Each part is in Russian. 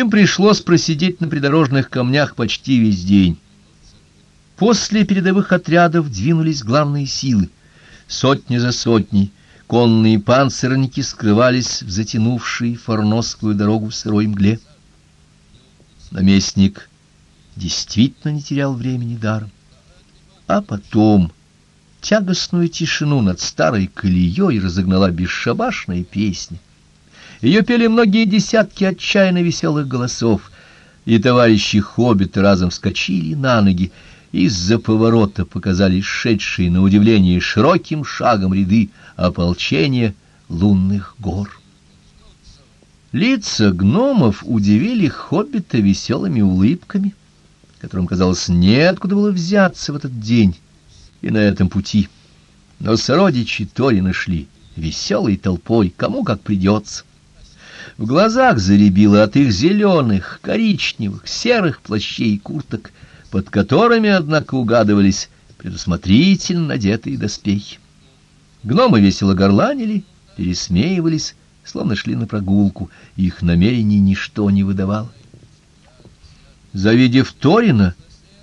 Им пришлось просидеть на придорожных камнях почти весь день. После передовых отрядов двинулись главные силы. Сотни за сотней конные панцирники скрывались в затянувшей форносскую дорогу в сырой мгле. Наместник действительно не терял времени даром. А потом тягостную тишину над старой колеей разогнала бесшабашная песня. Ее пели многие десятки отчаянно веселых голосов, и товарищи хоббиты разом вскочили на ноги. Из-за поворота показались шедшие на удивление широким шагом ряды ополчения лунных гор. Лица гномов удивили хоббита веселыми улыбками, которым, казалось, неоткуда было взяться в этот день и на этом пути. Но сородичи Тори нашли веселой толпой, кому как придется. В глазах заребило от их зеленых, коричневых, серых плащей и курток, под которыми, однако, угадывались предусмотрительно надетые доспехи. Гномы весело горланили, пересмеивались, словно шли на прогулку, их намерений ничто не выдавало. Завидев Торина,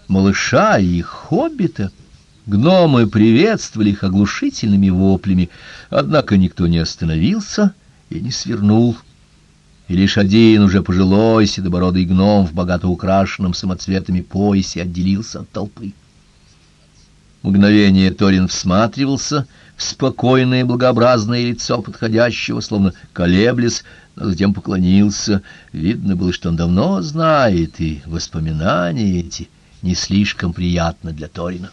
малыша и хоббита, гномы приветствовали их оглушительными воплями, однако никто не остановился и не свернул. И лишь один уже пожилой седобородый гном в богато украшенном самоцветами поясе отделился от толпы. Мгновение Торин всматривался в спокойное благообразное лицо подходящего, словно колеблясь, но затем поклонился. Видно было, что он давно знает, и воспоминания эти не слишком приятны для Торина.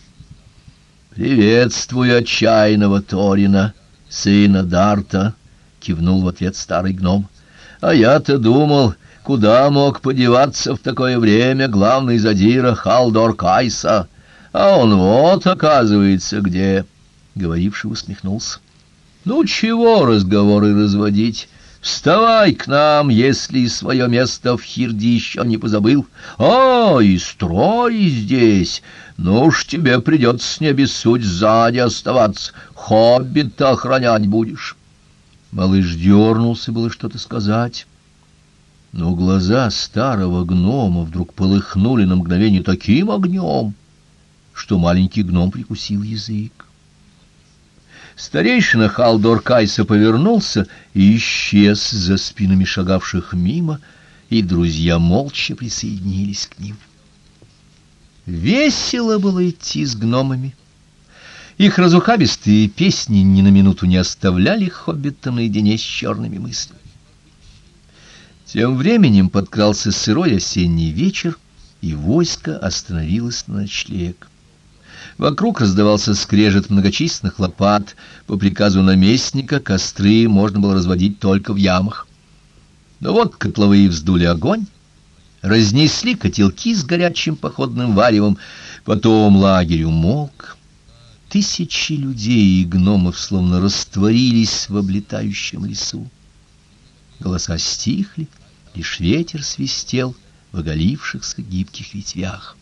«Приветствую отчаянного Торина, сына Дарта!» — кивнул в ответ старый гном. «А я-то думал, куда мог подеваться в такое время главный задира Халдор Кайса?» А он вот, оказывается, где. Говоривший усмехнулся. Ну, чего разговоры разводить? Вставай к нам, если свое место в Хирде еще не позабыл. А, и строй здесь. Ну уж тебе придется с небесуть сзади оставаться. Хоббита охранять будешь. Малыш дернулся было что-то сказать. Но глаза старого гнома вдруг полыхнули на мгновение таким огнем, что маленький гном прикусил язык. Старейшина Халдор Кайса повернулся и исчез за спинами шагавших мимо, и друзья молча присоединились к ним. Весело было идти с гномами. Их разухабистые песни ни на минуту не оставляли хоббита наедине с черными мыслями. Тем временем подкрался сырой осенний вечер, и войско остановилось на ночлег. Вокруг раздавался скрежет многочисленных лопат. По приказу наместника костры можно было разводить только в ямах. Но вот котловые вздули огонь, разнесли котелки с горячим походным варевом, потом лагерь умолк. Тысячи людей и гномов словно растворились в облетающем лесу. Голоса стихли, лишь ветер свистел в оголившихся гибких ветвях.